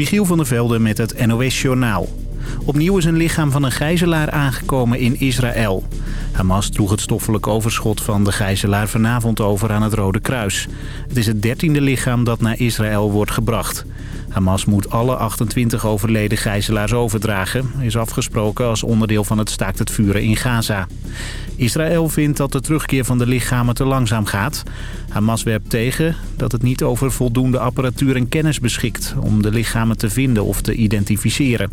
Michiel van der Velde met het NOS-journaal. Opnieuw is een lichaam van een gijzelaar aangekomen in Israël. Hamas droeg het stoffelijk overschot van de gijzelaar vanavond over aan het Rode Kruis. Het is het dertiende lichaam dat naar Israël wordt gebracht. Hamas moet alle 28 overleden gijzelaars overdragen. Is afgesproken als onderdeel van het staakt het vuren in Gaza. Israël vindt dat de terugkeer van de lichamen te langzaam gaat. Hamas werpt tegen dat het niet over voldoende apparatuur en kennis beschikt... om de lichamen te vinden of te identificeren.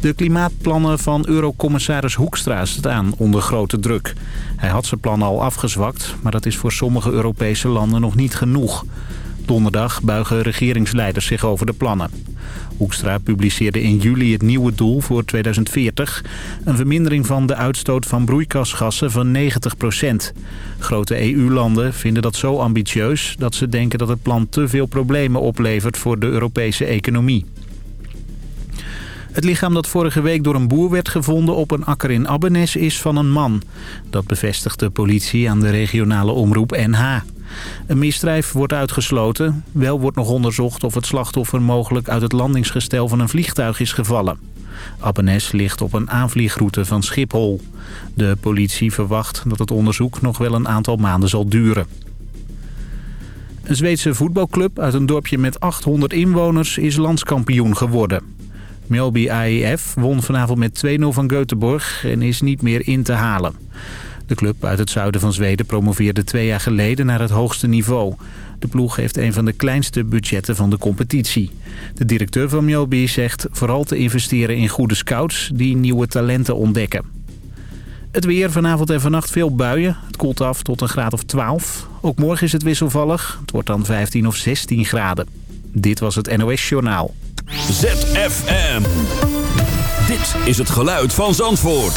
De klimaatplannen van eurocommissaris Hoekstra staan onder grote druk. Hij had zijn plannen al afgezwakt, maar dat is voor sommige Europese landen nog niet genoeg. Donderdag buigen regeringsleiders zich over de plannen. Hoekstra publiceerde in juli het nieuwe doel voor 2040. Een vermindering van de uitstoot van broeikasgassen van 90% Grote EU-landen vinden dat zo ambitieus dat ze denken dat het plan te veel problemen oplevert voor de Europese economie. Het lichaam dat vorige week door een boer werd gevonden op een akker in Abbenes is van een man. Dat bevestigt de politie aan de regionale omroep NH. Een misdrijf wordt uitgesloten. Wel wordt nog onderzocht of het slachtoffer mogelijk uit het landingsgestel van een vliegtuig is gevallen. Abbenes ligt op een aanvliegroute van Schiphol. De politie verwacht dat het onderzoek nog wel een aantal maanden zal duren. Een Zweedse voetbalclub uit een dorpje met 800 inwoners is landskampioen geworden. Melby AEF won vanavond met 2-0 van Göteborg en is niet meer in te halen. De club uit het zuiden van Zweden promoveerde twee jaar geleden naar het hoogste niveau. De ploeg heeft een van de kleinste budgetten van de competitie. De directeur van Mjolby zegt vooral te investeren in goede scouts die nieuwe talenten ontdekken. Het weer vanavond en vannacht veel buien. Het koelt af tot een graad of 12. Ook morgen is het wisselvallig. Het wordt dan 15 of 16 graden. Dit was het NOS Journaal. ZFM. Dit is het geluid van Zandvoort.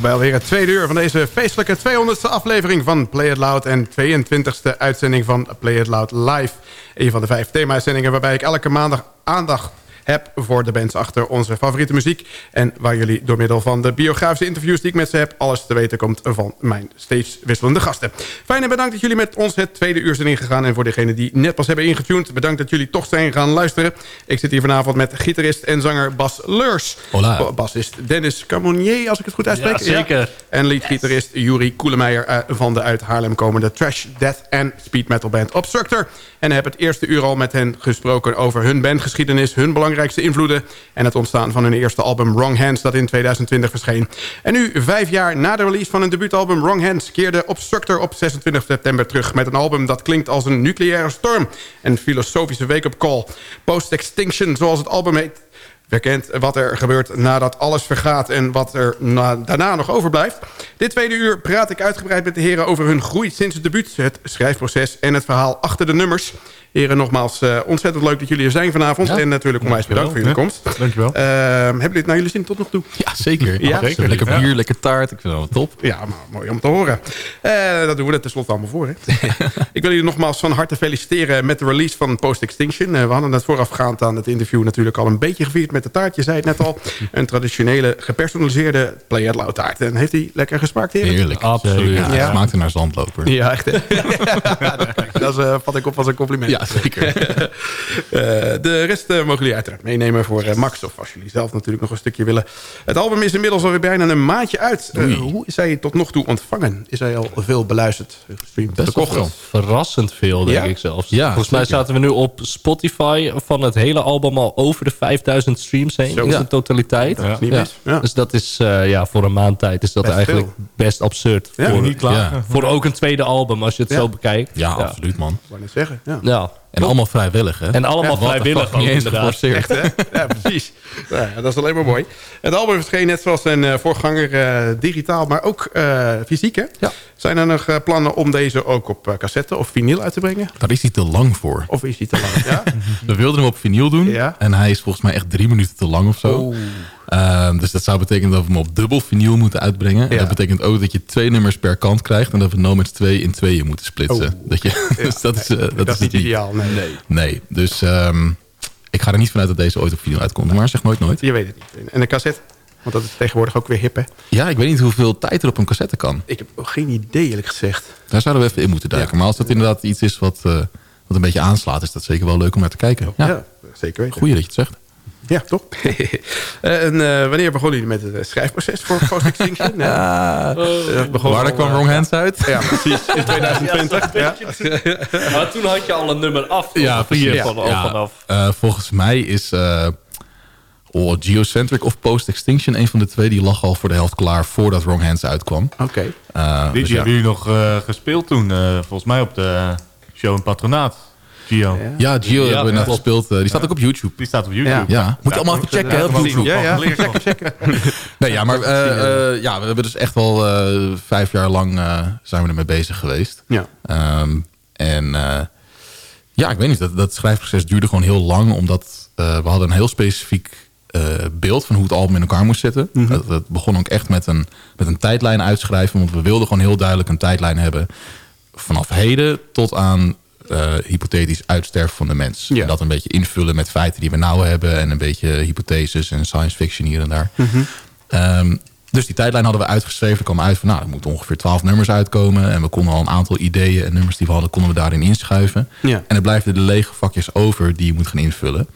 Bij alweer het tweede uur van deze feestelijke 200ste aflevering van Play It Loud en 22ste uitzending van Play It Loud Live. Een van de vijf thema-uitzendingen waarbij ik elke maandag aandacht heb voor de bands achter onze favoriete muziek. En waar jullie door middel van de biografische interviews die ik met ze heb... alles te weten komt van mijn steeds wisselende gasten. Fijn en bedankt dat jullie met ons het tweede uur zijn ingegaan. En voor degenen die net pas hebben ingetuned... bedankt dat jullie toch zijn gaan luisteren. Ik zit hier vanavond met gitarist en zanger Bas Leurs. Hola. Bassist Dennis Camonier, als ik het goed uitspreek. Ja, zeker. En leadgitarist Yuri Koelemeijer eh, van de uit Haarlem komende trash, death en speed metal band Obstructor. En heb het eerste uur al met hen gesproken over hun bandgeschiedenis... hun belangrijkste invloeden en het ontstaan van hun eerste album Wrong Hands... dat in 2020 verscheen. En nu, vijf jaar na de release van hun debuutalbum Wrong Hands... keerde Obstructor op 26 september terug met een album... dat klinkt als een nucleaire storm en filosofische wake-up call. Post-Extinction, zoals het album heet Bekend wat er gebeurt nadat alles vergaat en wat er na, daarna nog overblijft. Dit tweede uur praat ik uitgebreid met de heren over hun groei sinds het debuut... het schrijfproces en het verhaal achter de nummers. Heren, nogmaals uh, ontzettend leuk dat jullie er zijn vanavond. Ja. En natuurlijk onwijs bedankt voor jullie ja. komst. Dankjewel. Uh, hebben jullie het naar jullie zin tot nog toe? Ja, zeker. Ja, zeker. Lekker bier, lekker taart. Ik vind het wel top. Ja, maar mooi om te horen. Uh, dat doen we er tenslotte allemaal voor. Hè? ik wil jullie nogmaals van harte feliciteren met de release van Post Extinction. we hadden het voorafgaand aan het interview natuurlijk al een beetje gevierd met de taart. Je zei het net al. Een traditionele gepersonaliseerde Play It Loud taart. En heeft hij lekker gesmaakt, heren? Heerlijk. Absoluut. Ja, ja. smaakte naar zandloper. Ja, echt. dat uh, vat ik op als een compliment. Ja, zeker. Uh, de rest uh, mogen jullie uiteraard meenemen voor uh, Max. Of als jullie zelf natuurlijk nog een stukje willen. Het album is inmiddels alweer bijna een maandje uit. hoe is hij tot nog toe ontvangen? Is hij al veel beluisterd? Gestreamd? Best wel verrassend veel, denk ja? ik zelfs. Ja, Volgens mij zeker. zaten we nu op Spotify van het hele album al over de 5000 streams heen. Zo. in Ja. zijn totaliteit. Dat is niet Ja. mis. Ja. Dus dat is ja, voor een maand tijd is dat Best eigenlijk best absurd. Ja, voor, niet klaar. Ja. voor ook een tweede album, als je het Ja. zo bekijkt. Ja, absoluut man. Ik wou net zeggen. Ja. Ja. En allemaal vrijwillig hè? En allemaal the vrijwillig ook, eens geforceerd. Echt, hè? Ja, precies. Ja, dat is alleen maar mooi. Het album verscheen net zoals zijn uh, voorganger uh, digitaal, maar ook uh, fysiek. Hè? Ja. Zijn er nog plannen om deze ook op cassette of vinyl uit te brengen? Daar is hij te lang voor. Of is hij te lang? Ja? We wilden hem op vinyl doen. Ja. En hij is volgens mij echt drie minuten te lang of zo. Oh. Uh, dus dat zou betekenen dat we hem op dubbel vinyl moeten uitbrengen. Ja. En dat betekent ook dat je twee nummers per kant krijgt. En dat we Nomads 2 in tweeën moeten splitsen. Oh. Dat, je, Ja. dus dat is, uh, dat dat is is niet ideaal. Nee. nee. nee. Dus um, ik ga er niet vanuit dat deze ooit op vinyl uitkomt. Maar zeg nooit nooit. Je weet het niet. En de cassette? Want dat is tegenwoordig ook weer hip, hè? Ja, ik weet niet hoeveel tijd er op een cassette kan. Ik heb geen idee, eerlijk gezegd. Daar zouden we even in moeten duiken. Ja. Maar als dat inderdaad iets is wat, uh, wat een beetje aanslaat... is dat zeker wel leuk om naar te kijken. Ja, ja zeker weten. Goeie dat je het zegt. Ja, toch? en uh, wanneer begonnen jullie met het schrijfproces voor Post Extinction? ja. Uh, Waar kwam Wrong Hands uit? Ja, precies. In 2020. ja, maar toen had je al een nummer af. Ja, precies. Ja. Van, ja. vanaf. Uh, volgens mij is oh, Geocentric of Post Extinction... een van de twee die lag al voor de helft klaar... voordat Wrong Hands uitkwam. Oké. Okay. Die dus hebben jullie nog gespeeld toen? volgens mij op de show in Patronaat. Gio. Ja, Gio ja, hebben we net gespeeld. Uh, die staat ook op YouTube. Die staat op YouTube. Ja, ja. moet je allemaal even checken op YouTube. Ja, ja, checken, checken. nee, ja, maar uh, uh, ja, we hebben dus echt wel vijf jaar lang zijn we ermee bezig geweest. Ja. Um, en ja, ik weet niet, dat, dat schrijfproces duurde gewoon heel lang. Omdat we hadden een heel specifiek beeld van hoe het album in elkaar moest zitten. Mm -hmm. dat, dat, begon ook echt met een, met een tijdlijn uitschrijven. Want we wilden gewoon heel duidelijk een tijdlijn hebben. Vanaf heden tot aan uh, hypothetisch uitsterven van de mens. Ja. En dat een beetje invullen met feiten die we nou hebben... en een beetje hypotheses en science fiction hier en daar. Mhm. Mm -hmm. um, dus die tijdlijn hadden we uitgeschreven. Er kwam uit van, nou, er moeten ongeveer twaalf nummers uitkomen. En we konden al een aantal ideeën en nummers die we hadden... konden we daarin inschuiven. Ja. En er blijven de lege vakjes over die je moet gaan invullen.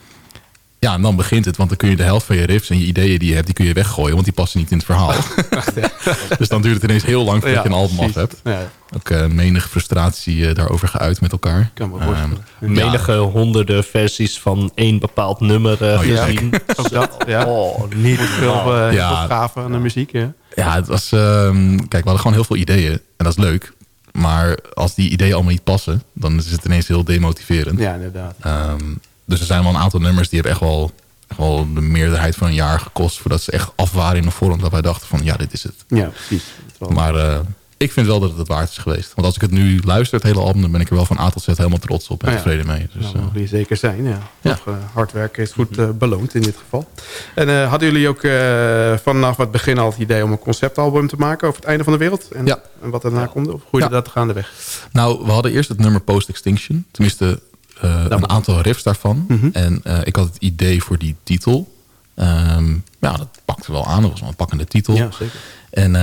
Ja, en dan begint het, want dan kun je de helft van je riffs en je ideeën die je hebt, die kun je weggooien, want die passen niet in het verhaal. dus dan duurt het ineens heel lang voordat Ja, je een album precies. af hebt. Ja. Ook uh, menige frustratie uh, daarover geuit met elkaar. Kan me voorstellen. Um, Menige honderden versies van één bepaald nummer uh, Oh, ja. gezien. Ook dat, ja. Oh, niet Veel, uh, gaven aan de muziek, ja. Ja, het was. Um, kijk, we hadden gewoon heel veel ideeën. En dat is leuk. Maar als die ideeën allemaal niet passen, dan is het ineens heel demotiverend. Ja, inderdaad. Um, dus er zijn wel een aantal nummers die hebben echt wel, echt wel de meerderheid van een jaar gekost. Voordat ze echt af waren in een vorm dat wij dachten van ja, dit is het. Ja, precies. Maar uh, ik vind wel dat het het waard is geweest. Want als ik het nu luister, het hele album... dan ben ik er wel van A tot Z helemaal trots op en Oh ja. tevreden mee. Dus, Nou, eh, mogen die zeker zijn, ja. Ja. Toch, eh, hard werken is goed eh, beloond in dit geval. En eh, hadden jullie ook eh, vanaf het begin al het idee om een conceptalbum te maken over het einde van de wereld? En, Ja. en wat daarna komt? Of groeide dat gaandeweg? Nou, we hadden eerst het nummer Post Extinction. Tenminste, eh, een aantal riffs daarvan. Mhm. En eh, ik had het idee voor die titel. Ehm, ja, dat pakte wel aan. Dat was wel een pakkende titel. Ja, zeker. En eh,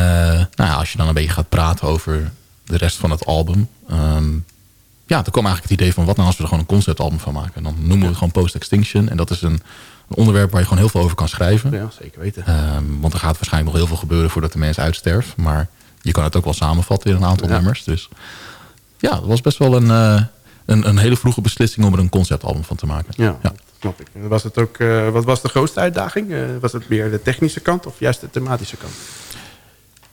nou ja, als je dan een beetje gaat praten over de rest van het album... ehm, ja, toen kwam eigenlijk het idee van... wat nou als we er gewoon een conceptalbum van maken? En dan noemen we het gewoon Post Extinction. En dat is een, een onderwerp waar je gewoon heel veel over kan schrijven. Ja, zeker weten. Ehm, want er gaat waarschijnlijk nog heel veel gebeuren voordat de mens uitsterft. Maar je kan het ook wel samenvatten in een aantal Ja. nummers. Dus ja, dat was best wel een, een, een hele vroege beslissing om er een conceptalbum van te maken. Ja, Ja. snap ik. En Was het ook, eh, wat was de grootste uitdaging? Eh, was het meer de technische kant of juist de thematische kant?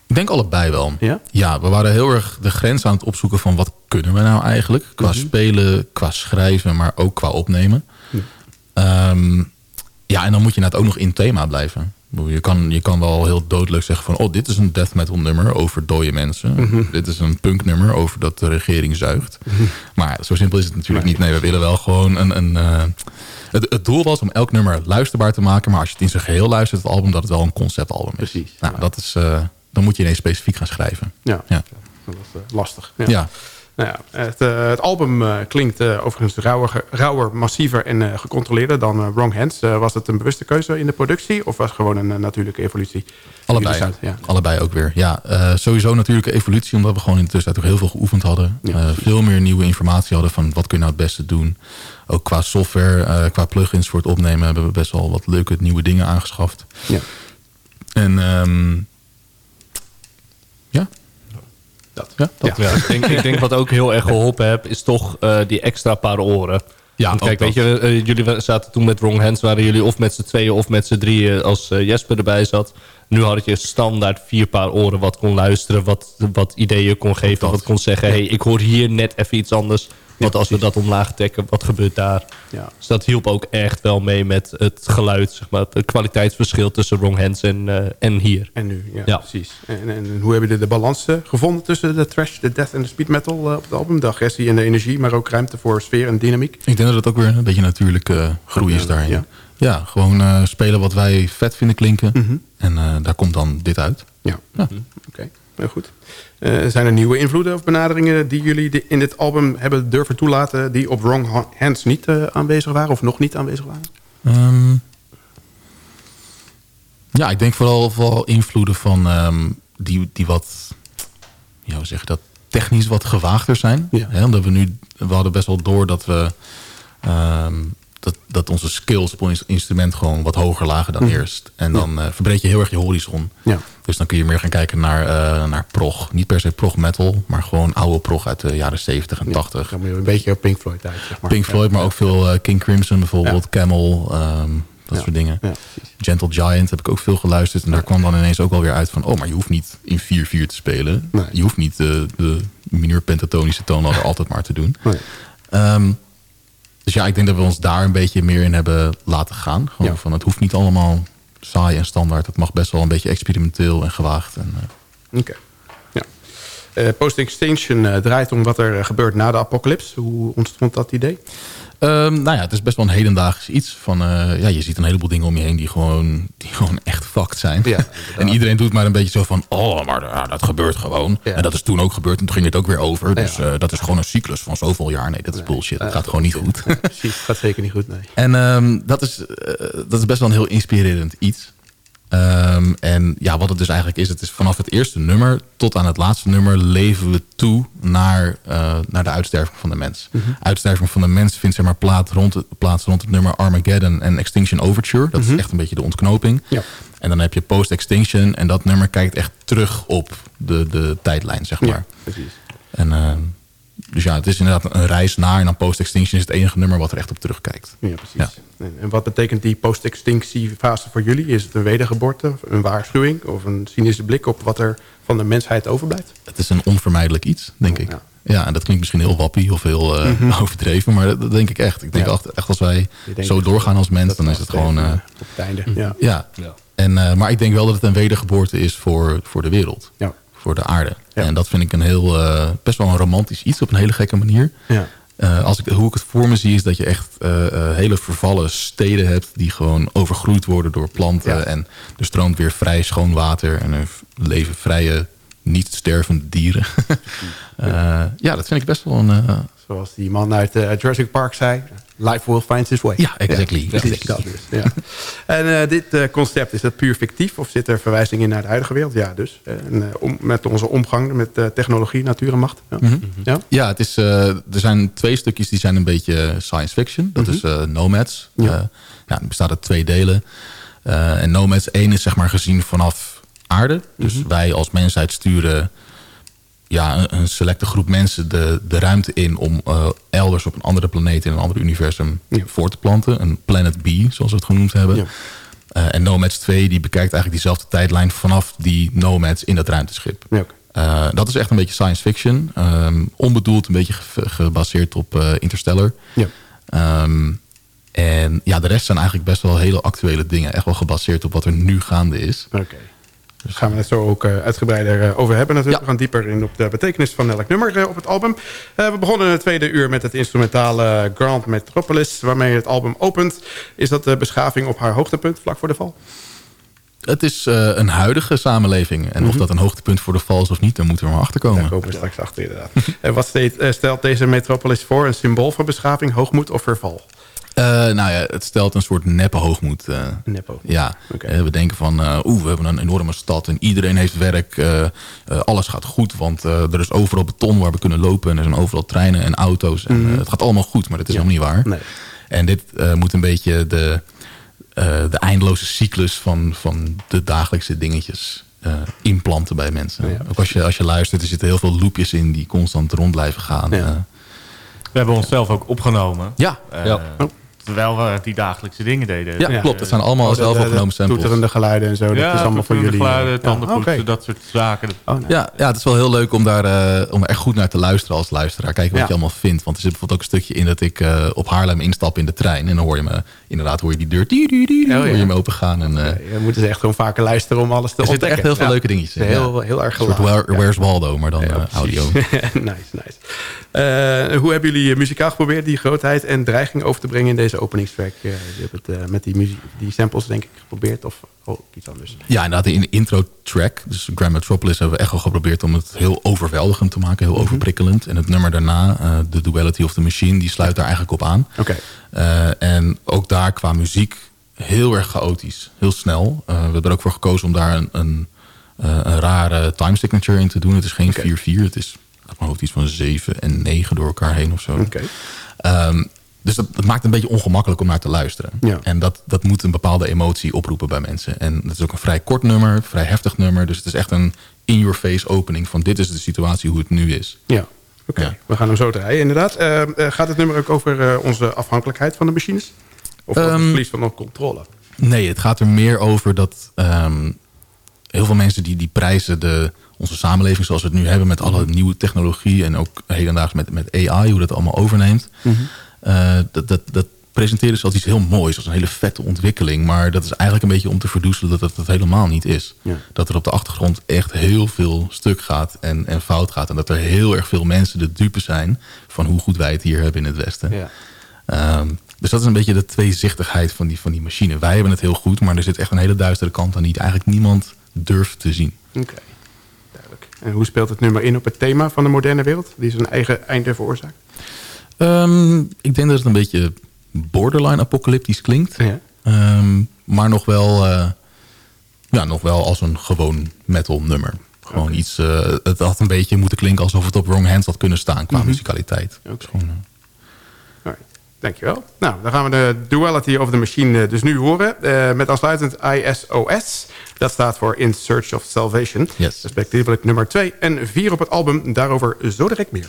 Ik denk allebei wel. Ja? Ja, we waren heel erg de grens aan het opzoeken van wat kunnen we nou eigenlijk. Qua Mhm. spelen, qua schrijven, maar ook qua opnemen. Ehm, ja, en dan moet je net ook nog in thema blijven. Je kan, je kan wel heel doodleuk zeggen van... oh, dit is een death metal nummer over dode mensen. Mhm. Dit is een punk nummer over dat de regering zuigt. Maar zo simpel is het natuurlijk niet. Nee, we willen wel gewoon een... een eh, het, het doel was om elk nummer luisterbaar te maken... maar als je het in zijn geheel luistert, het album... dat het wel een conceptalbum is. Precies, Nou, ja. dat is, eh, dan moet je ineens specifiek gaan schrijven. Ja, Ja. dat was eh, lastig. Ja. Ja. Nou ja, het, eh, het album eh, klinkt eh, overigens rauwer, rauwer, massiever en gecontroleerder dan Wrong Hands. Was het een bewuste keuze in de productie of was het gewoon een natuurlijke evolutie? Allebei. Ja. Allebei ook weer. Ja, eh, sowieso natuurlijke evolutie, omdat we gewoon in de tussentijd ook heel veel geoefend hadden. Ja, veel meer nieuwe informatie hadden van wat kun je nou het beste doen. Ook qua software, qua plugins voor het opnemen hebben we best wel wat leuke nieuwe dingen aangeschaft. Ja. En ehm, ja. Dat. Ja, dat. Ja, ik, denk, ik denk wat ook heel erg geholpen heb, is toch eh, die extra paar oren. Ja, Want kijk, dat. weet je, eh, jullie zaten toen met Wrong Hands, waren jullie of met z'n tweeën of met z'n drieën als eh, Jesper erbij zat. Nu had je standaard vier paar oren wat kon luisteren, wat, wat ideeën kon geven, dat. wat kon zeggen. hey, ik hoor hier net even iets anders. Want als we dat omlaag trekken, wat gebeurt daar? Ja. Dus dat hielp ook echt wel mee met het geluid, zeg maar, het kwaliteitsverschil tussen Wrong Hands en, eh, en hier. En nu, ja, Ja. precies. En, en hoe hebben jullie de balans eh, gevonden tussen de trash, de death en de speed metal eh, op het album? De agressie en de energie, maar ook ruimte voor sfeer en dynamiek. Ik denk dat het ook weer een beetje natuurlijke eh, groei is daarin. ja. Ja, gewoon eh, spelen wat wij vet vinden klinken. Mhm. En eh, daar komt dan dit uit. Ja, Ja. oké. Heel goed. Eh, zijn er nieuwe invloeden of benaderingen die jullie in dit album hebben durven toelaten... die op Wrong Ha- Hands niet eh, aanwezig waren of nog niet aanwezig waren? Ehm, ja, ik denk vooral, vooral invloeden van ehm, die, die wat, ja, hoe zeg je dat, technisch wat gewaagder zijn. Ja. Hè, omdat we nu, we hadden best wel door dat we, ehm, dat, dat onze skills op ons instrument gewoon wat hoger lagen dan eerst. En dan eh, verbreed je heel erg je horizon. Ja. Dus dan kun je meer gaan kijken naar, eh, naar prog. Niet per se prog metal, maar gewoon oude prog uit de jaren 70 en 80. Dan moet je een beetje Pink Floyd uit, zeg maar. Pink Floyd, maar ook veel eh, King Crimson bijvoorbeeld, Camel, ehm, dat Ja. soort dingen. Ja. Gentle Giant heb ik ook veel geluisterd. En daar kwam dan ineens ook wel weer uit van... oh, maar je hoeft niet in 4-4 te spelen. Nee. Je hoeft niet de, de mineur pentatonische toonladder altijd maar te doen. Nee. Ehm, dus ja, ik denk dat we ons daar een beetje meer in hebben laten gaan. Gewoon Ja. van, het hoeft niet allemaal saai en standaard. Het mag best wel een beetje experimenteel en gewaagd. En, eh, Oké. Ja. Eh, Post Extinction eh, draait om wat er gebeurt na de apocalypse. Hoe ontstond dat idee? Ehm, nou ja, het is best wel een hedendaags iets. Van, eh, ja, je ziet een heleboel dingen om je heen die gewoon, die gewoon echt fucked zijn. Ja, en iedereen doet maar een beetje zo van... oh, maar ja, dat gebeurt gewoon. Ja. En dat is toen ook gebeurd en toen ging het ook weer over. Dus eh, dat is gewoon een cyclus van zoveel jaar. Nee, dat is bullshit. Dat gaat gewoon niet goed. Precies, gaat zeker niet goed, nee. En ehm, dat, is, eh, dat is best wel een heel inspirerend iets. Ehm, en ja, wat het dus eigenlijk is, het is vanaf het eerste nummer tot aan het laatste nummer leven we toe naar, eh, naar de uitsterving van de mens. Uitsterving van de mens vindt zeg maar plaats rond, het, plaats rond het nummer Armageddon en Extinction Overture. Dat is echt een beetje de ontknoping. Ja. En dan heb je Post-Extinction en dat nummer kijkt echt terug op de, de tijdlijn, zeg maar. Ja, precies. En, ehm, dus ja, het is inderdaad een reis naar en dan Post-Extinction is het enige nummer wat er echt op terugkijkt. Ja, precies. En, en wat betekent die post-extinctiefase voor jullie? Is het een wedergeboorte, een waarschuwing... of een cynische blik op wat er van de mensheid overblijft? het is een onvermijdelijk iets, denk Oh, ik. ja. Ja. en dat klinkt misschien heel wappie of heel eh, overdreven, maar dat, dat denk ik echt. Ik denk Ja. echt, echt als wij zo doorgaan als mens, dan is het gewoon... op het einde, ja. ja. Ja. En, eh, maar ik denk wel dat het een wedergeboorte is voor, voor de wereld. Ja. Voor de aarde. Ja. En dat vind ik een heel, eh, best wel een romantisch iets op een hele gekke manier. Ja. Eh, als ik, hoe ik het voor me zie is dat je echt eh, hele vervallen steden hebt... die gewoon overgroeid worden door planten. Ja. En er stroomt weer vrij schoon water. En er leven vrije, niet stervende dieren. Ja, dat vind ik best wel een... Zoals die man uit eh, Jurassic Park zei. Life will find its way. Ja, exactly. precies dat dus, ja. En eh, dit eh, concept, is dat puur fictief? Of zit er verwijzing in naar de huidige wereld? Ja, dus. En, eh, om, met onze omgang met technologie, natuur en macht. Ja. Mhm. ja? Ja, het is, er zijn twee stukjes die zijn een beetje science fiction. Dat is eh, Nomads. Ja. Ja. die bestaat uit twee delen. En Nomads 1 is zeg maar gezien vanaf aarde. Dus wij als mensheid sturen ja, een, een selecte groep mensen de, de ruimte in... om eh, elders op een andere planeet in een ander universum Ja. voor te planten. Een Planet B, zoals we het genoemd hebben. Ja. Eh, en Nomads 2 die bekijkt eigenlijk diezelfde tijdlijn... vanaf die Nomads in dat ruimteschip. Ja. Eh, dat is echt een beetje science fiction. Ehm, onbedoeld een beetje ge- gebaseerd op eh, Interstellar. Ja. Ehm, en ja, de rest zijn eigenlijk best wel hele actuele dingen. Echt wel gebaseerd op wat er nu gaande is. Oké. Daar gaan we het zo ook eh, uitgebreider eh, over hebben natuurlijk. Ja. We gaan dieper in op de betekenis van elk nummer eh, op het album. We begonnen in het tweede uur met het instrumentale Grand Metropolis... waarmee het album opent. Is dat de beschaving op haar hoogtepunt vlak voor de val? Het is een huidige samenleving. En of dat een hoogtepunt voor de val is of niet, daar moeten we maar achter komen. Daar komen we straks achter inderdaad. en wat stelt deze metropolis voor? Een symbool van beschaving, hoogmoed of verval? Eh, nou ja, het stelt een soort neppe hoogmoed. eh, Nepo. Ja. Eh, we denken van, eh, oeh, we hebben een enorme stad en iedereen heeft werk. eh, eh, alles gaat goed, want eh, er is overal beton waar we kunnen lopen. En er zijn overal treinen en auto's. En, eh, het gaat allemaal goed, maar dat is Mhm. Ja. helemaal niet waar. Nee. En dit eh, moet een beetje de, eh, de eindeloze cyclus van, van de dagelijkse dingetjes eh, inplanten bij mensen. Ja. Ook als je, als je luistert, er zitten heel veel loopjes in die constant rond blijven gaan. Ja. Eh, We hebben onszelf ook opgenomen. ja, Ja. Terwijl we die dagelijkse dingen deden. ja, Ja. klopt. Het zijn allemaal Oh, zelf opgenomen samples. Toeterende geluiden en zo. Ja, dat is allemaal voor jullie. eh, geluiden, tandenpoetsen, Oké. dat soort zaken. Oh, nee. Ja, ja, het is wel heel leuk om daar, eh, om echt goed naar te luisteren als luisteraar. Kijken wat Ja. je allemaal vindt. Want er zit bijvoorbeeld ook een stukje in dat ik eh, op Haarlem instap in de trein. En dan hoor je me, inderdaad hoor je die deur, die, die, die, Oh, ja. hoor je me opengaan. En, eh, Je moet dus echt gewoon vaker luisteren om alles te er zitten ontdekken. echt heel veel Ja. leuke dingetjes in. Heel, ja. heel erg Een soort gelaagd. Where- Where's Waldo, maar dan eh, audio. nice, nice. Eh, hoe hebben jullie eh, muzikaal geprobeerd die grootheid en dreiging over te brengen in deze openingstrack? Eh, je hebt het eh, met die, muziek, die samples denk ik geprobeerd of oh, iets anders. Ja, inderdaad, in de intro track, dus Grand Metropolis, hebben we echt wel geprobeerd om het heel overweldigend te maken, Mhm. heel overprikkelend. En het nummer daarna, eh The Duality of the Machine, die sluit daar eigenlijk op aan. Oké. Eh, en ook daar qua muziek heel erg chaotisch, heel snel. Eh, we hebben er ook voor gekozen om daar een, een, eh, een rare time signature in te doen. Het is geen Oké. 4-4, het is uit mijn hoofd iets van 7 en 9 door elkaar heen of zo. Oké. Ehm, dus dat, dat maakt het een beetje ongemakkelijk om naar te luisteren. Ja. En dat, dat moet een bepaalde emotie oproepen bij mensen. En het is ook een vrij kort nummer, vrij heftig nummer. Dus het is echt een in-your-face opening van dit is de situatie hoe het nu is. Ja. Oké, Ja. we gaan hem zo draaien inderdaad. Eh, eh, gaat het nummer ook over eh, onze afhankelijkheid van de machines? Of over het Ehm, verlies van controle? Nee, het gaat er meer over dat ehm, heel veel mensen die, die prijzen de, onze samenleving zoals we het nu hebben met alle nieuwe technologie en ook hedendaags met, met AI, hoe dat allemaal overneemt. Eh, dat, dat, dat presenteren ze als iets heel moois, als een hele vette ontwikkeling. Maar dat is eigenlijk een beetje om te verdoezelen dat het dat helemaal niet is. Ja. Dat er op de achtergrond echt heel veel stuk gaat en, en fout gaat. En dat er heel erg veel mensen de dupe zijn van hoe goed wij het hier hebben in het Westen. Ja. Ehm, dus dat is een beetje de tweezichtigheid van die, van die machine. Wij hebben het heel goed, maar er zit echt een hele duistere kant aan die eigenlijk niemand durft te zien. Oké, duidelijk. En hoe speelt het nummer in op het thema van de moderne wereld? Die zijn eigen einde veroorzaakt? Ehm, ik denk dat het een beetje borderline apocalyptisch klinkt. Ja. Ehm, maar nog wel, eh, ja, nog wel als een gewoon metal nummer. Gewoon iets, eh, het had een beetje moeten klinken alsof het op Wrong Hands had kunnen staan qua musicaliteit. Oké. Gewoon, eh, Alright, Dankjewel. Nou, dan gaan we de Duality of the Machine dus nu horen. eh, met aansluitend ISOS. Dat staat voor In Search of Salvation. Yes. Respectievelijk nummer 2 en 4 op het album. Daarover zo direct meer.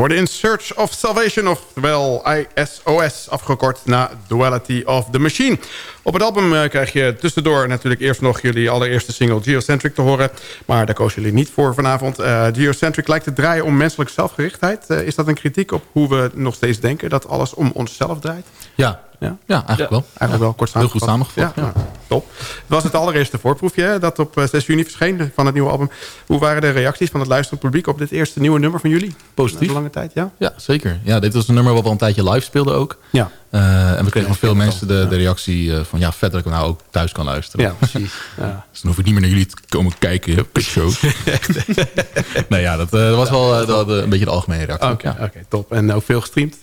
Hoorde In Search of Salvation, oftewel ISOS, afgekort naar Duality of the Machine. Op het album eh, krijg je tussendoor natuurlijk eerst nog jullie allereerste single Geocentric te horen. Maar daar kozen jullie niet voor vanavond. Eh, Geocentric lijkt te draaien om menselijke zelfgerichtheid. Eh, is dat een kritiek op hoe we nog steeds denken dat alles om onszelf draait? Ja, Ja? ja eigenlijk wel. Eigenlijk wel kort Heel goed samengevat. samengevat, Ja, top. Het was het allereerste voorproefje hè, dat op eh, 6 juni verscheen van het nieuwe album. Hoe waren de reacties van het luisterend publiek op dit eerste nieuwe nummer van jullie? Positief. Na een lange tijd, ja? Ja, zeker. Ja, dit was een nummer wat we al een tijdje live speelden ook. Ja. Eh, en we kregen van veel mensen de, de reactie eh, van... ja, vet dat ik nou ook thuis kan luisteren. Ja, precies. Ja. Dus dan hoef ik niet meer naar jullie te komen kijken show. nee, ja, dat eh, was wel dat, een beetje de algemene reactie. Oké, ja. oké, top. En ook veel gestreamd?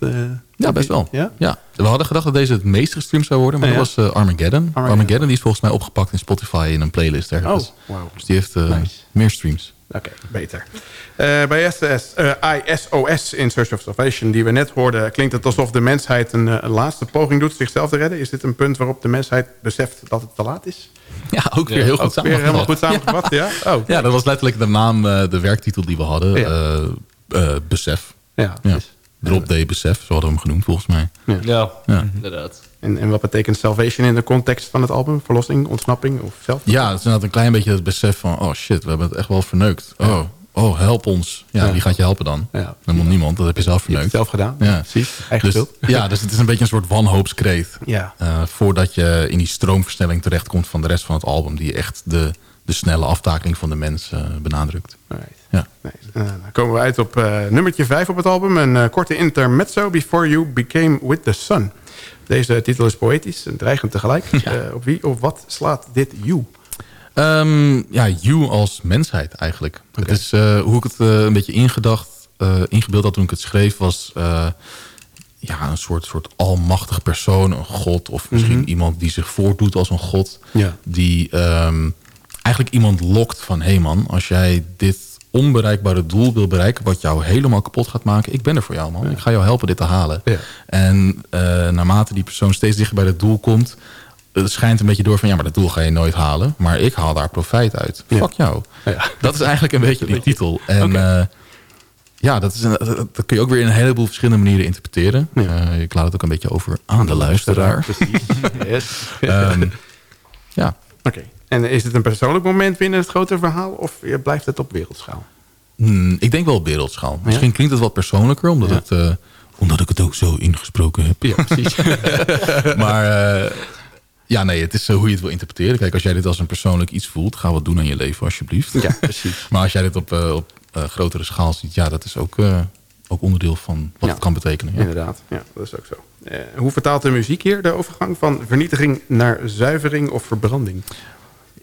Ja, best wel. Ja? Ja? We hadden gedacht dat deze het meest gestreamd zou worden, maar dat was Armageddon. Armageddon. die is volgens mij opgepakt in Spotify in een playlist ergens. Oh, wauw. Dus die heeft Nice. meer streams. Oké, beter. Eh, bij SS, eh, ISOS, In Search of Salvation, die we net hoorden... klinkt het alsof de mensheid een, eh, een laatste poging doet zichzelf te redden. Is dit een punt waarop de mensheid beseft dat het te laat is? Ja, ook weer heel goed Ook weer helemaal goed samengevat. samengevat, ja? Oh, Ja, dat was letterlijk de naam, eh, de werktitel die we hadden. Ja. Eh, eh, besef. ja. Ja. precies. Drop Day Besef, zo hadden we hem genoemd volgens mij. Ja, Ja. inderdaad. En, en wat betekent salvation in de context van het album? Verlossing, ontsnapping of zelf? Ja, het is inderdaad een klein beetje het besef van... oh shit, we hebben het echt wel verneukt. Oh, oh help ons. Ja, Ja. wie gaat je helpen dan? Ja. Helemaal niemand, dat heb je zelf Je verneukt. zelf gedaan. Ja. Precies, eigen Dus, schuld. ja, dus het is een beetje een soort wanhoopskreet. Ja. Eh, voordat je in die stroomversnelling terechtkomt van de rest van het album... die echt de, de snelle aftakeling van de mens eh, benadrukt. Alright. Ja. Nee, eh, dan komen we uit op eh, nummertje 5 op het album. Een korte intermezzo, Before You Became With The Sun. Deze titel is poëtisch en dreigend tegelijk. Eh, op wie of wat slaat dit you? Ehm, ja, you als mensheid eigenlijk. Het is, hoe ik het een beetje ingedacht, ingebeeld had toen ik het schreef... was ja, een soort, soort almachtige persoon, een god... of misschien iemand die zich voordoet als een god... Ja. die ehm, eigenlijk iemand lokt van... hé hey man, als jij dit onbereikbare doel wil bereiken... wat jou helemaal kapot gaat maken... ik ben er voor jou man, ik ga jou helpen dit te halen. Ja. En eh, naarmate die persoon steeds dichter bij het doel komt... het schijnt een beetje door van... ja, maar dat doel ga je nooit halen. Maar ik haal daar profijt uit. Ja. Fuck jou. Ja. Dat is eigenlijk een beetje die titel. En eh, ja, dat, is een, dat kun je ook weer in een heleboel verschillende manieren interpreteren. Eh, ik laat het ook een beetje over aan de luisteraar. Precies. yes. Ehm, ja, Oké. En is het een persoonlijk moment binnen het grote verhaal... of blijft het op wereldschaal? Hmm, ik denk wel op wereldschaal. Misschien klinkt het wat persoonlijker, omdat, Ja. het, eh, omdat ik het ook zo ingesproken heb. Ja, precies. maar eh, ja, nee, het is eh, hoe je het wil interpreteren. Kijk, als jij dit als een persoonlijk iets voelt, ga wat doen aan je leven alsjeblieft. ja, precies. Maar als jij dit op, op grotere schaal ziet, ja, dat is ook, ook onderdeel van wat Ja. het kan betekenen. Ja. Inderdaad, ja, dat is ook zo. Hoe vertaalt de muziek hier de overgang van vernietiging naar zuivering of verbranding?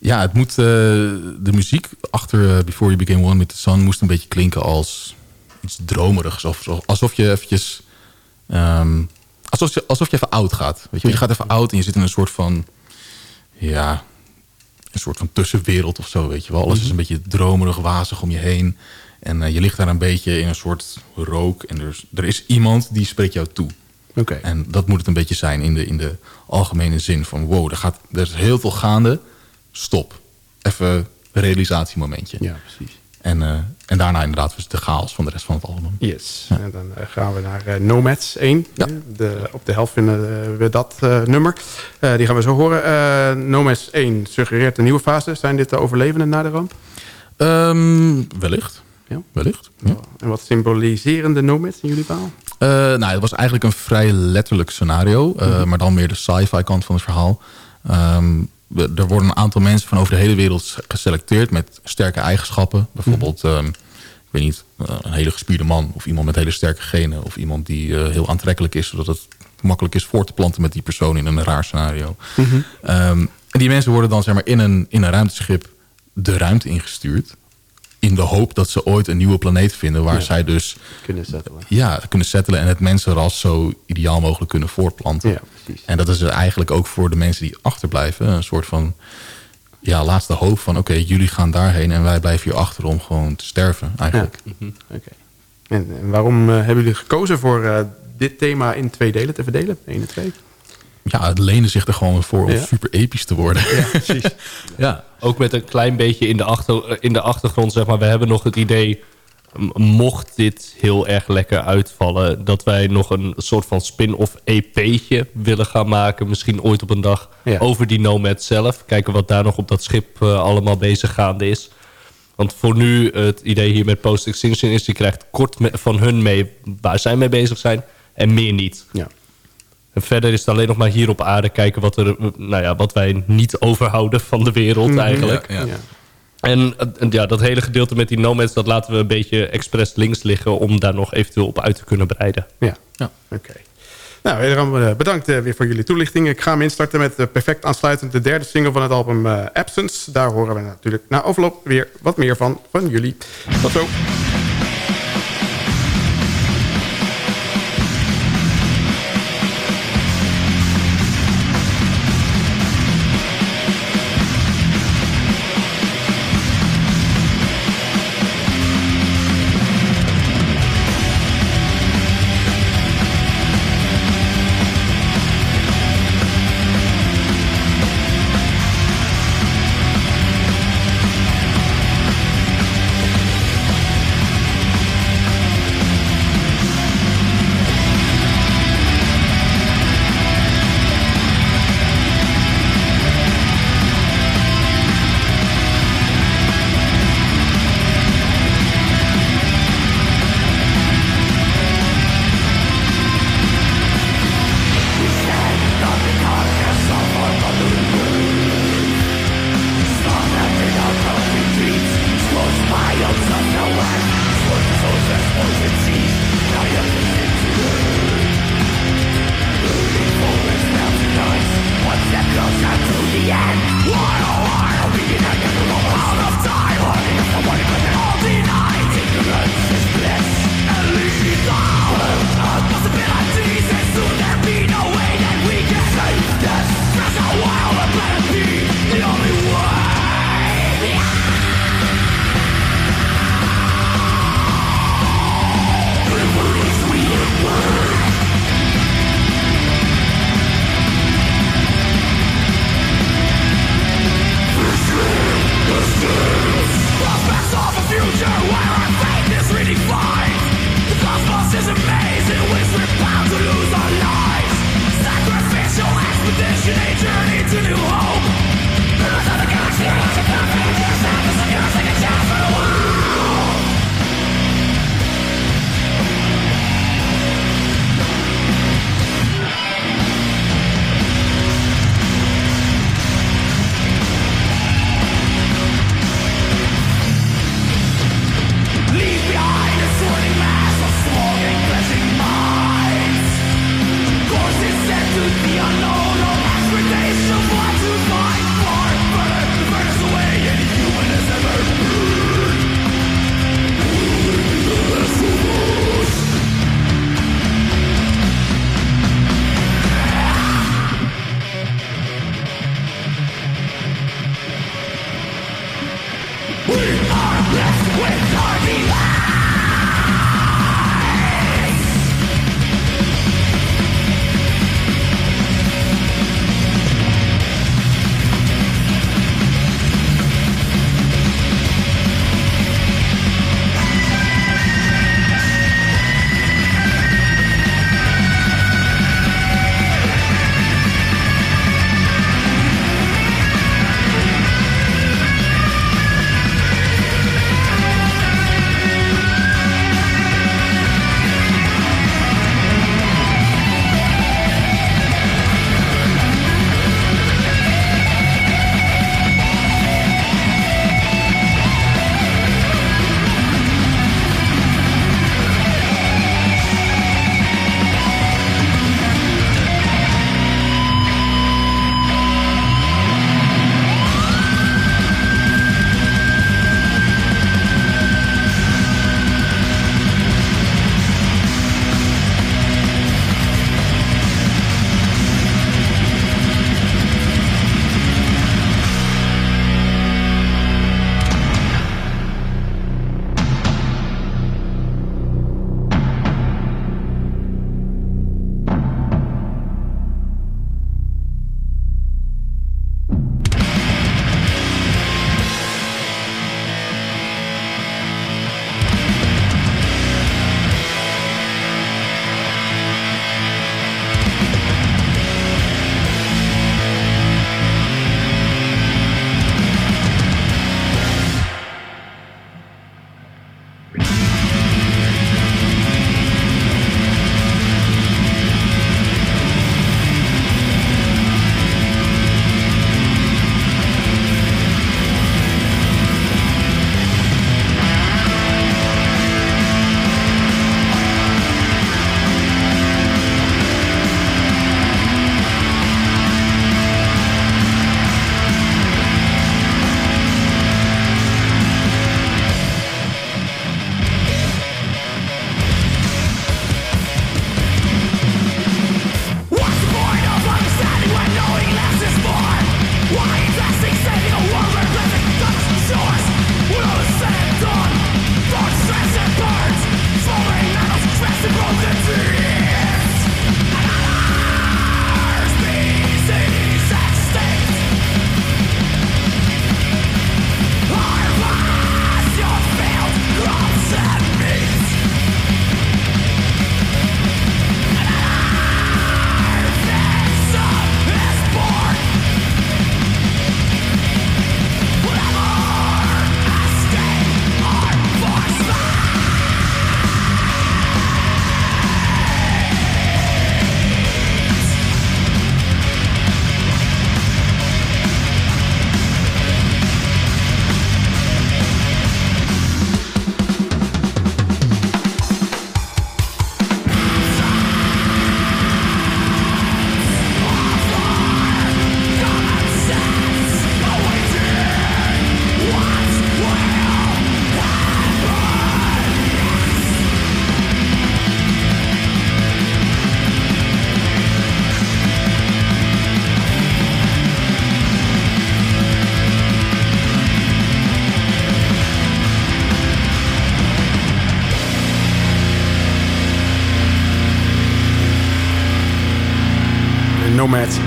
Ja, het moet, eh, de muziek achter eh, Before You Became One with the Sun moest een beetje klinken als iets dromerigs. Of, of- alsof je eventjes, ehm, alsof, je, alsof je even oud gaat. Weet je, je gaat even oud en je zit in een soort van, ja, een soort van tussenwereld of zo, weet je wel. Alles is een beetje dromerig, wazig om je heen. En eh, je ligt daar een beetje in een soort rook. En er is, er is iemand die spreekt jou toe. Oké. En dat moet het een beetje zijn in de, in de algemene zin van... wow, er, gaat, er is heel veel gaande. Stop. Even een realisatiemomentje. Ja, precies. En, eh, en daarna inderdaad was de chaos van de rest van het album. Yes. En dan eh, gaan we naar eh, Nomads 1. Ja. De, op de helft vinden we dat nummer. Die gaan we zo horen. Nomads 1 suggereert een nieuwe fase. Zijn dit de overlevenden na de ramp? Ehm, wellicht. Ja. Wellicht. Ja. En wat symboliserende Nomads in jullie verhaal? Nou, het was eigenlijk een vrij letterlijk scenario. eh, Maar dan meer de sci-fi kant van het verhaal. We- er worden een aantal mensen van over de hele wereld geselecteerd... met sterke eigenschappen. Bijvoorbeeld, ehm, ik weet niet, eh, een hele gespierde man... of iemand met hele sterke genen... of iemand die eh, heel aantrekkelijk is... zodat het makkelijk is voor te planten met die persoon... in een raar scenario. Ehm, en die mensen worden dan zeg maar, in, een, in een ruimteschip de ruimte ingestuurd... in de hoop dat ze ooit een nieuwe planeet vinden... waar zij dus Kunnen settelen. ja, kunnen settelen en het mensenras zo ideaal mogelijk kunnen voortplanten. Ja, precies. En dat is er eigenlijk ook voor de mensen die achterblijven een soort van ja, laatste hoop van oké, jullie gaan daarheen en wij blijven hier achter om gewoon te sterven eigenlijk. Mhm. Oké. En, en waarom eh, hebben jullie gekozen voor eh, dit thema in twee delen te verdelen? 1 en 2? Ja, het leende zich er gewoon voor om Ja. super episch te worden. Ja, Precies. ja. Ook met een klein beetje in de, achter, in de achtergrond, zeg maar. We hebben nog het idee mocht dit heel erg lekker uitvallen... dat wij nog een soort van spin-off EP'tje willen gaan maken. Misschien ooit op een dag Ja. over die Nomad zelf. Kijken wat daar nog op dat schip eh, allemaal bezig gaande is. Want voor nu, het idee hier met Post Extinction is... je krijgt kort van hun mee waar zij mee bezig zijn en meer niet. Ja. En verder is het alleen nog maar hier op aarde kijken... wat, er, nou ja, wat wij niet overhouden van de wereld eigenlijk. Ja, ja. Ja. En, en ja, dat hele gedeelte met die nomads... dat laten we een beetje expres links liggen... om daar nog eventueel op uit te kunnen breiden. Ja, Ja. oké. Nou, wederom eh, bedankt eh, weer voor jullie toelichting. Ik ga hem instarten met eh, perfect aansluitend de derde single van het album Absence. Daar horen we natuurlijk na afloop weer wat meer van, van jullie. Tot zo.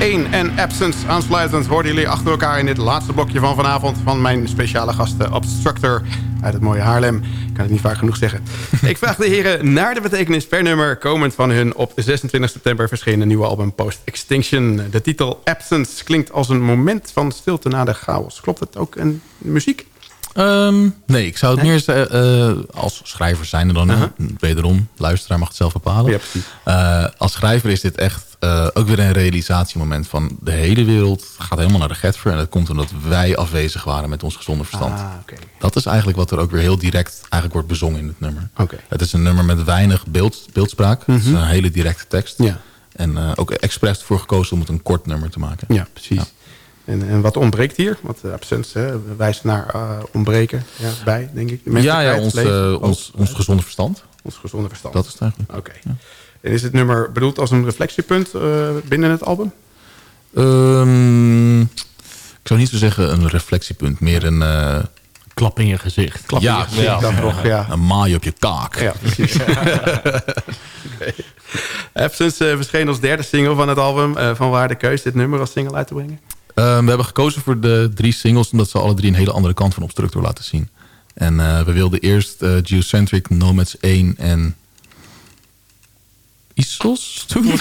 1 en Absence. Aansluitend worden jullie achter elkaar in dit laatste blokje van vanavond... van mijn speciale gasten Obstructor uit het mooie Haarlem. Ik kan het niet vaak genoeg zeggen. Ik vraag de heren naar de betekenis per nummer... komend van hun op 26 september verschenen nieuwe album Post Extinction. De titel Absence klinkt als een moment van stilte na de chaos. Klopt het ook in muziek? Ehm, nee, ik zou het meer eh, als schrijver zijn er dan, uh wederom, luisteraar mag het zelf bepalen. Ja. Eh, als schrijver is dit echt eh, ook weer een realisatiemoment van de hele wereld gaat helemaal naar de getver. En dat komt omdat wij afwezig waren met ons gezonde verstand. Ah. Dat is eigenlijk wat er ook weer heel direct eigenlijk wordt bezongen in het nummer. Het is een nummer met weinig beeld, beeldspraak. Het is een hele directe tekst. Ja. En ook expres voor gekozen om het een kort nummer te maken. Ja, precies. En, en wat ontbreekt hier? Want uh, absence hè, wijst naar uh, ontbreken ja, bij, denk ik. De Ja, ja ons, eh, ons, ons gezonde verstand. ons gezonde verstand. Dat is het eigenlijk. Oké. En is het nummer bedoeld als een reflectiepunt eh, binnen het album? Ehm, ik zou niet zo zeggen een reflectiepunt. Meer een, eh, Klap in je gezicht. Klap Ja, in je gezicht ja. dan toch, ja. een maai op je kaak. Ja, precies. Absence eh, verscheen als derde single van het album. Eh, van waar de keuze dit nummer als single uit te brengen? Ehm, we hebben gekozen voor de drie singles... omdat ze alle drie een hele andere kant van Obstructor laten zien. En eh, we wilden eerst eh, Geocentric, Nomads 1 en... Isos toen? ik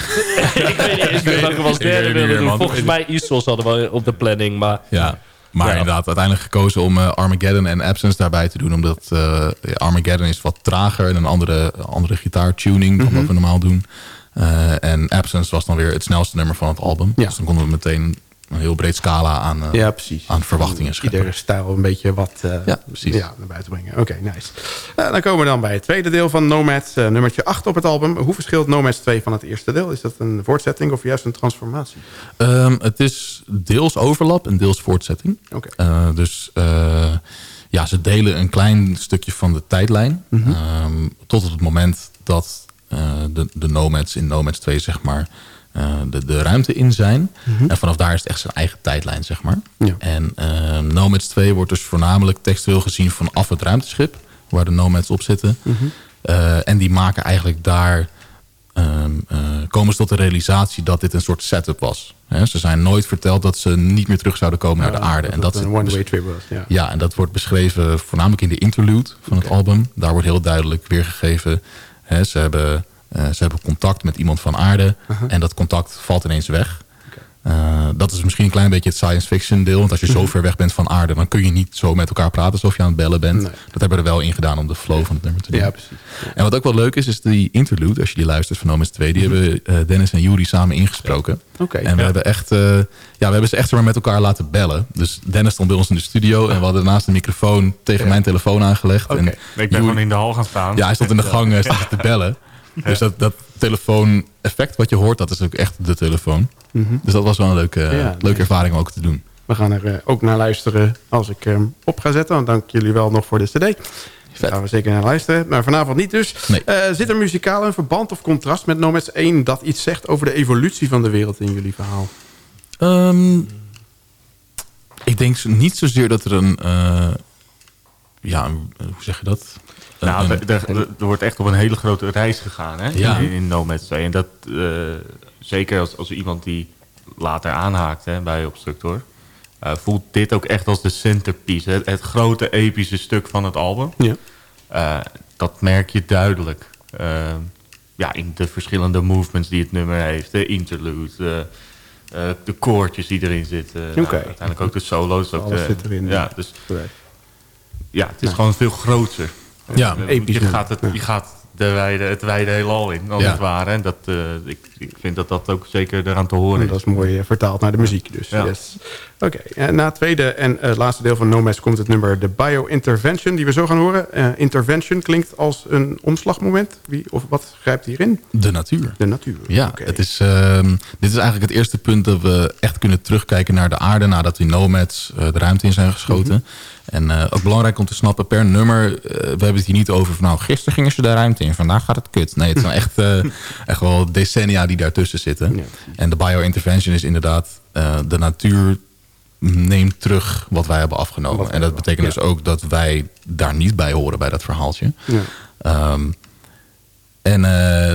weet niet als Ik weet derde meer, doen. Volgens mij ISOS hadden we op de planning. Maar Ja, maar Ja. inderdaad uiteindelijk gekozen om eh, Armageddon en Absence daarbij te doen. Omdat eh, ja, Armageddon is wat trager en een andere, andere gitaartuning dan wat we normaal doen. Eh, en Absence was dan weer het snelste nummer van het album. Ja. Dus dan konden we meteen een heel breed scala aan, Ja, precies. aan verwachtingen scheppen. Iedere stijl een beetje wat eh, Ja, precies. Ja, naar buiten brengen. Oké, nice. Eh, dan komen we dan bij het tweede deel van Nomads. eh, nummertje 8 op het album. Hoe verschilt Nomads 2 van het eerste deel? Is dat een voortzetting of juist een transformatie? Ehm, het is deels overlap en deels voortzetting. Oké. Dus ja, ze delen een klein stukje van de tijdlijn. Mhm. Ehm, tot op het moment dat de, de Nomads in Nomads 2 zeg maar, de, de ruimte in zijn. En vanaf daar is het echt zijn eigen tijdlijn, zeg maar. Mhm. Ja. En eh, Nomads 2 wordt dus voornamelijk textueel gezien vanaf het ruimteschip. Waar de Nomads op zitten. Mhm. Eh, en die maken eigenlijk daar ehm, eh, komen ze tot de realisatie dat dit een soort setup was. Ze zijn nooit verteld dat ze niet meer terug zouden komen naar de aarde. En dat, een one-way trip was. Ja. ja, en dat wordt beschreven voornamelijk in de interlude van het album. Daar wordt heel duidelijk weergegeven. Ze, hebben, eh, ze hebben contact met iemand van aarde. En dat contact valt ineens weg. Eh, dat is misschien een klein beetje het science fiction deel. Want als je zo ver weg bent van aarde... dan kun je niet zo met elkaar praten alsof je aan het bellen bent. Nee. Dat hebben we er wel in gedaan om de flow van het nummer te doen. Ja, precies. En wat ook wel leuk is, is die interlude, als je die luistert van Nomads 2, die hebben eh, Dennis en Jury samen ingesproken. Oké. En we Ja. hebben echt, eh, ja, we hebben ze echt maar met elkaar laten bellen. Dus Dennis stond bij ons in de studio en we hadden naast de microfoon tegen mijn telefoon aangelegd. En Oké. Ik ben Jury- gewoon in de hal gaan staan. ja, hij stond in de gang eh, stond te bellen. Dus dat, dat telefoon-effect wat je hoort, dat is ook echt de telefoon. Dus dat was wel een leuke, Ja, leuke ervaring om ook te doen. We gaan er eh, ook naar luisteren als ik hem op ga zetten. Want dank jullie wel nog voor de cd. Daar gaan we zeker naar luisteren. Maar vanavond niet dus. Nee. Eh, zit er muzikaal een verband of contrast met Nomads 1... dat iets zegt over de evolutie van de wereld in jullie verhaal? Ehm, ik denk niet zozeer dat er een... eh, ja, hoe zeg je dat? Nou, er, er- wordt echt op een hele grote reis gegaan hè? Ja. in, in Nomads 2. En dat eh, zeker als, als iemand die later aanhaakt hè, bij Obstructor... eh, voelt dit ook echt als de centerpiece. Het, het grote epische stuk van het album. Ja. Eh, dat merk je duidelijk. Ja, in de verschillende movements die het nummer heeft. De interlude, de, de koortjes die erin zitten. Nou, uiteindelijk ook de solo's. Ook Alles de- zit erin. Ja, dus ja, het is gewoon veel groter. Ja, episch je, gaat het, je gaat de wijde, het wijde heelal in, als Ja. het ware. En dat, eh, ik, ik vind dat dat ook zeker eraan te horen En is. dat is mooi eh, vertaald naar de muziek dus. Ja. Yes. Oké, en na het tweede en eh, laatste deel van Nomads komt het nummer The Bio-Intervention... die we zo gaan horen. Eh, intervention klinkt als een omslagmoment. Wie, of wat grijpt hierin? de natuur. De natuur. Ja, het is, ehm, dit is eigenlijk het eerste punt dat we echt kunnen terugkijken naar de aarde... nadat die nomads eh, de ruimte in zijn geschoten. Mhm. En eh, ook belangrijk om te snappen per nummer... eh, we hebben het hier niet over van nou, gisteren gingen ze de ruimte in... vandaag gaat het kut. Nee, het zijn echt, eh, echt wel decennia die daartussen zitten. Ja. En de bio-intervention is inderdaad... de natuur neemt terug wat wij hebben afgenomen. Wat en dat betekent ja. dus ook dat wij daar niet bij horen bij dat verhaaltje. Ja. Ehm, en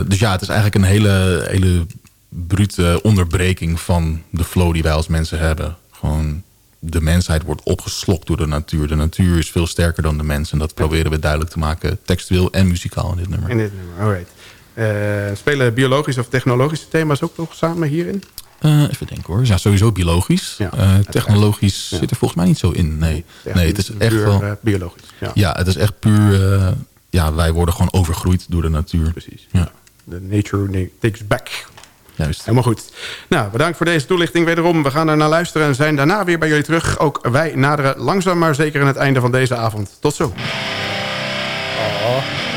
dus ja, het is eigenlijk een hele, hele brute onderbreking van de flow die wij als mensen hebben. Gewoon de mensheid wordt opgeslokt door de natuur. De natuur is veel sterker dan de mens. En dat proberen we duidelijk te maken, textueel en muzikaal in dit nummer. In dit nummer, alright. Eh, spelen biologische of technologische thema's ook nog samen hierin? Uh, even denken hoor. Ja, sowieso biologisch. Ja, uh, technologisch zit er volgens mij niet zo in. Nee, nee het is echt puur, wel... eh, biologisch. Ja. Ja, het is echt puur... eh, ja, wij worden gewoon overgroeid door de natuur. Precies. Ja, The nature na- takes back. Juist. Helemaal goed. Nou, bedankt voor deze toelichting wederom. We gaan er naar luisteren en zijn daarna weer bij jullie terug. Ook wij naderen langzaam maar zeker aan het einde van deze avond. Tot zo. Feel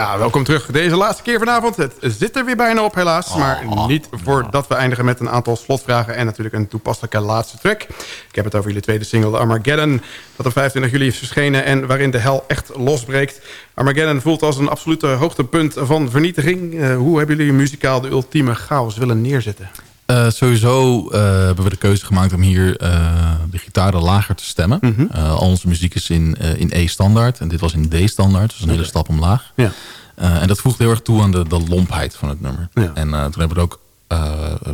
Ja, welkom terug. Deze laatste keer vanavond. Het zit er weer bijna op helaas. Maar niet voordat we eindigen met een aantal slotvragen... en natuurlijk een toepasselijke laatste track. Ik heb het over jullie tweede single Armageddon... dat op 25 juli is verschenen en waarin de hel echt losbreekt. Armageddon voelt als een absolute hoogtepunt van vernietiging. Eh, hoe hebben jullie muzikaal de ultieme chaos willen neerzetten? Eh, sowieso eh, hebben we de keuze gemaakt om hier eh, de gitaren lager te stemmen. Eh, al onze muziek is in, in E-standaard en dit was in D-standaard. Dus een hele stap omlaag. Ja. En dat voegt heel erg toe aan de, de lompheid van het nummer. Ja. En toen hebben we er ook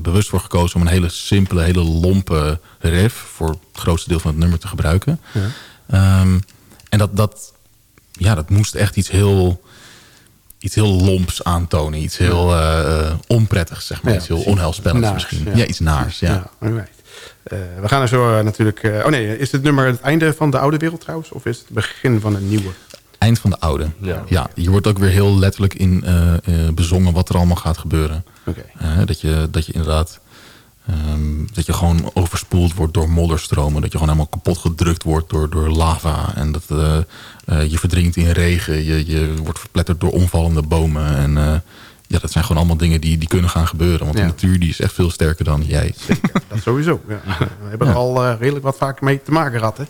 bewust voor gekozen om een hele simpele, hele lompe riff voor het grootste deel van het nummer te gebruiken. Ehm, en dat, dat, ja, dat moest echt iets heel, iets heel lomps aantonen. Iets heel eh, onprettigs, zeg maar. Ja, iets heel onheilspellends misschien. ja. Ja. iets naars, ja. Alright. Eh, we gaan er zo natuurlijk... oh nee, is dit nummer het einde van de oude wereld trouwens? Of is het het begin van een nieuwe? Eind van de oude. Ja. Ja. hier wordt ook weer heel letterlijk in bezongen wat er allemaal gaat gebeuren. Oké. Eh, dat, je, dat je inderdaad... ehm, dat je gewoon overspoeld wordt door modderstromen. Dat je gewoon helemaal kapot gedrukt wordt door, door lava. En dat eh, eh, je verdrinkt in regen. Je, je wordt verpletterd door omvallende bomen. En eh, ja, dat zijn gewoon allemaal dingen die, die kunnen gaan gebeuren. Want Ja. de natuur die is echt veel sterker dan jij. Dat sowieso. Ja. We hebben er al redelijk wat vaak mee te maken gehad. Hè?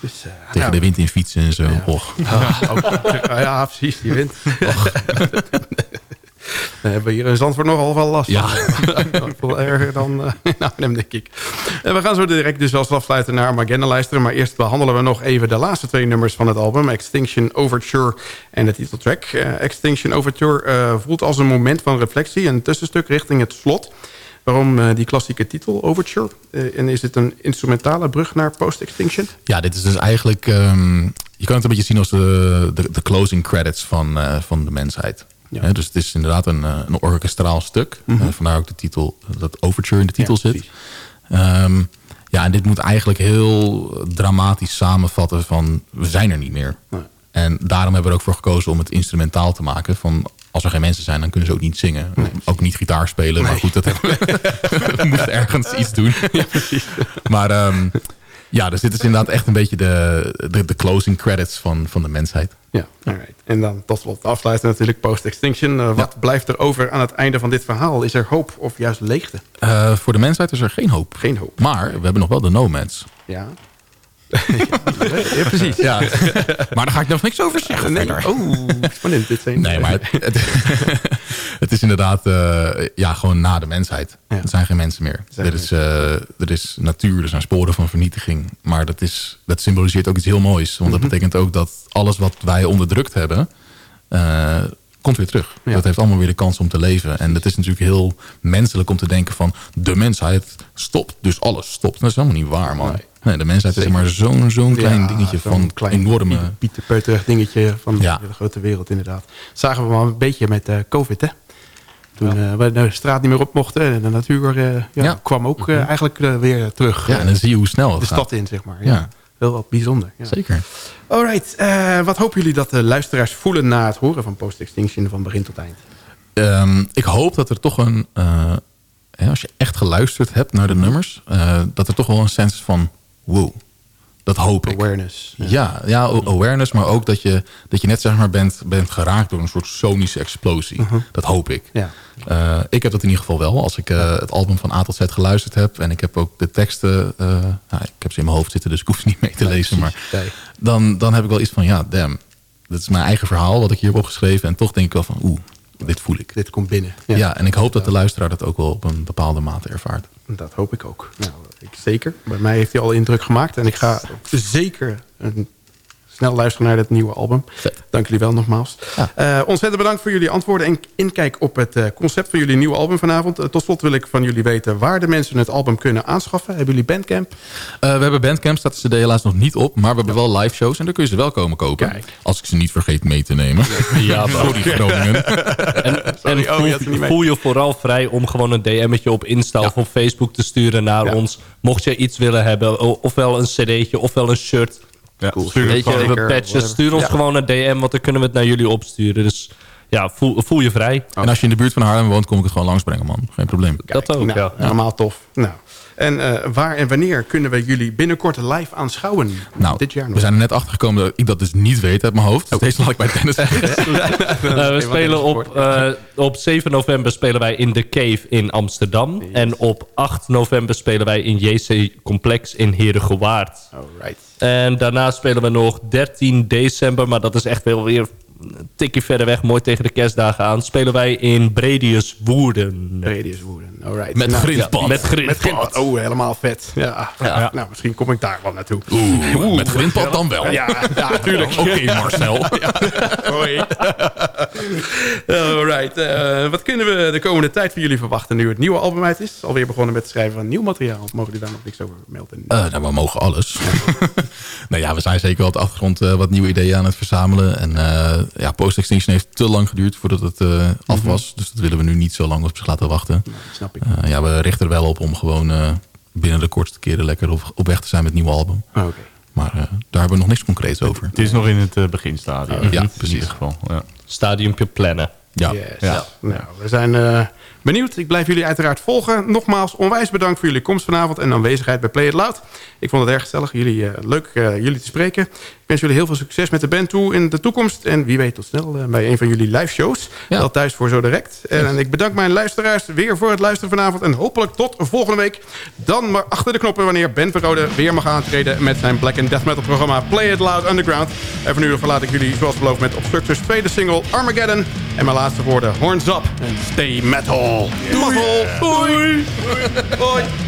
Dus, Tegen nou, de wind in fietsen en zo. Och. Ja, ook- ja, precies, die wind. We hebben hier in Zandvoort nogal wel last Ja. Veel erger dan uh, nou, denk ik. En we gaan zo direct dus als afsluiten naar Armageddon luisteren. Maar eerst behandelen we nog even de laatste twee nummers van het album. Extinction Overture en de titeltrack. Eh, Extinction Overture eh, voelt als een moment van reflectie. Een tussenstuk richting het slot. Waarom eh, die klassieke titel Overture? Eh, en is het een instrumentale brug naar Post-Extinction? Ja, dit is dus eigenlijk... ehm, je kan het een beetje zien als de, de, de closing credits van, eh, van de mensheid. Ja. Dus het is inderdaad een, eh, een orkestraal stuk. Eh, vandaar ook de titel, dat overture in de titel Ja, zit. Ehm, ja, en dit moet eigenlijk heel dramatisch samenvatten van... we zijn er niet meer. Nee. En daarom hebben we er ook voor gekozen om het instrumentaal te maken. Van als er geen mensen zijn, dan kunnen ze ook niet zingen. ook niet gitaar spelen. Maar goed, dat hebben we. we moesten ergens iets doen. maar ehm, ja, dus dit is inderdaad echt een beetje de, de, de closing credits van, van de mensheid. Ja, alright. En dan tot slot afsluiten natuurlijk post-extinction. Eh, wat blijft er over aan het einde van dit verhaal? Is er hoop of juist leegte? Eh, voor de mensheid is er geen hoop. Geen hoop. Maar we hebben nog wel de nomads. Ja. ja, precies. Ja, maar daar ga ik nog niks over zeggen. Nee. verder. Oh, spannend. Dit zijn, Nee, maar het, het, het is inderdaad eh, ja, gewoon na de mensheid. Ja. Er zijn geen mensen meer. Er is, eh, er is natuur, er zijn sporen van vernietiging. Maar dat, is, dat symboliseert ook iets heel moois. Want Mhm. dat betekent ook dat alles wat wij onderdrukt hebben... eh, komt weer terug. Ja. Dat heeft allemaal weer de kans om te leven. En het is natuurlijk heel menselijk om te denken van... de mensheid stopt, dus alles stopt. Dat is helemaal niet waar, man. Nee. Nee, de mensheid Zeker. is maar zo'n zo'n klein Ja, dingetje van klein enorme... Pieter Peuterig dingetje van Ja. de grote wereld inderdaad. Zagen we wel een beetje met COVID, hè? Toen eh, we de straat niet meer op mochten. En de natuur eh, ja, Ja. kwam ook eh, eigenlijk eh, weer terug. Ja, en dan zie je hoe snel het de gaat. stad in, zeg maar. Ja. Heel wat bijzonder. Ja. Zeker. Alright, eh, wat hopen jullie dat de luisteraars voelen na het horen van Post-Extinction van begin tot eind? Ehm, ik hoop dat er toch een... hè, als je echt geluisterd hebt naar de nummers... dat er toch wel een sens is van... Wow, dat hoop ik. Awareness. Ja, ja, awareness, maar ook dat je, dat je net zeg maar bent, bent geraakt door een soort sonische explosie. Dat hoop ik. Ja. Eh, ik heb dat in ieder geval wel. Als ik eh, het album van A tot Z geluisterd heb... en ik heb ook de teksten... eh, nou, ik heb ze in mijn hoofd zitten, dus ik hoef ze niet mee te lezen. Maar dan, dan heb ik wel iets van... ja, damn, dit is mijn eigen verhaal wat ik hier heb opgeschreven. En toch denk ik wel van... oeh, dit voel ik. Dit komt binnen. Ja, en ik hoop dat de luisteraar dat ook wel op een bepaalde mate ervaart. Dat hoop ik ook. Nou, ik zeker. Bij mij heeft hij al indruk gemaakt. En ik ga zeker een, snel luisteren naar het nieuwe album. Vet. Dank jullie wel nogmaals. Ja. Eh, ontzettend bedankt voor jullie antwoorden en inkijk op het eh, concept van jullie nieuwe album vanavond. Eh, tot slot wil ik van jullie weten waar de mensen het album kunnen aanschaffen. Hebben jullie Bandcamp? Eh, we hebben Bandcamp, staat de cd helaas nog niet op. Maar we hebben wel live shows en daar kun je ze wel komen kopen. Kijk. Als ik ze niet vergeet mee te nemen. Ja, Sorry Groningen. En, en oh, je voel, je vooral vrij om gewoon een DM'tje op Insta of op Facebook te sturen naar Ja. ons. Mocht je iets willen hebben, ofwel een cd'tje, ofwel een shirt. Ja, Cool. stuur het Weet je, gewoon. we Sticker, patches, whatever. stuur ons Ja. gewoon een DM, want dan kunnen we het naar jullie opsturen. Dus ja, voel, voel je vrij. En als je in de buurt van Haarlem woont, kom ik het gewoon langsbrengen, man. Geen probleem. dat ook, nou, ja. Helemaal tof. Nou. En eh, waar en wanneer kunnen we jullie binnenkort live aanschouwen? Nou, Dit jaar nog. we zijn er net achter gekomen dat ik dat dus niet weet uit mijn hoofd. Dus deze laat ik bij tennis zeggen. Eh, we spelen op, eh, op 7 november spelen wij in The Cave in Amsterdam. En op 8 november spelen wij in JC Complex in Herengewaard. Alright. En daarna spelen we nog 13 december, maar dat is echt wel weer een tikje verder weg. Mooi tegen de kerstdagen aan. Spelen wij in Bredius Woerden. Radius Woerden. Alright. Met Nou, grindpad. Met grindpad. Met grindpad. Oh, helemaal vet. Ja. Ja. Nou, misschien kom ik daar wel naartoe. Oeh, met grindpad dan wel. Ja, ja, tuurlijk. Oké, Marcel. Hoi. Alright. eh, wat kunnen we de komende tijd van jullie verwachten nu het nieuwe album uit is? Alweer begonnen met het schrijven van nieuw materiaal. Of mogen jullie daar nog niks over melden? Eh, nou, we mogen alles. nou ja, we zijn zeker wel op de achtergrond eh, wat nieuwe ideeën aan het verzamelen. En eh, ja, Post Extinction heeft te lang geduurd voordat het eh, af was. Dus dat willen we nu niet zo lang op zich laten wachten. Snap ik. Eh, ja, we richten er wel op om gewoon eh, binnen de kortste keren lekker op, op weg te zijn met het nieuwe album. Oh, Oké. Maar eh, daar hebben we nog niks concreets over. Het is nog in het beginstadium. Ja, In precies. ieder geval. Ja. Stadiumpje plannen. Ja, Yes. Ja. Nou, we zijn eh, benieuwd. Ik blijf jullie uiteraard volgen. Nogmaals, onwijs bedankt voor jullie komst vanavond en aanwezigheid bij Play It Loud. Ik vond het erg gezellig. Jullie, eh, leuk eh, jullie te spreken. Ik wens jullie heel veel succes met de band toe in de toekomst. En wie weet tot snel eh, bij een van jullie live shows. Ja. Wel thuis voor zo direct. En, ik bedank mijn luisteraars weer voor het luisteren vanavond. En hopelijk tot volgende week. Dan maar achter de knoppen wanneer Ben Verrode weer mag aantreden... met zijn Black and Death Metal programma Play It Loud Underground. En voor nu verlaat ik jullie zoals beloofd met Obstructors tweede single Armageddon. En mijn laatste woorden Horns Up en Stay Metal. Mazzel. Doei. Hoi. Decide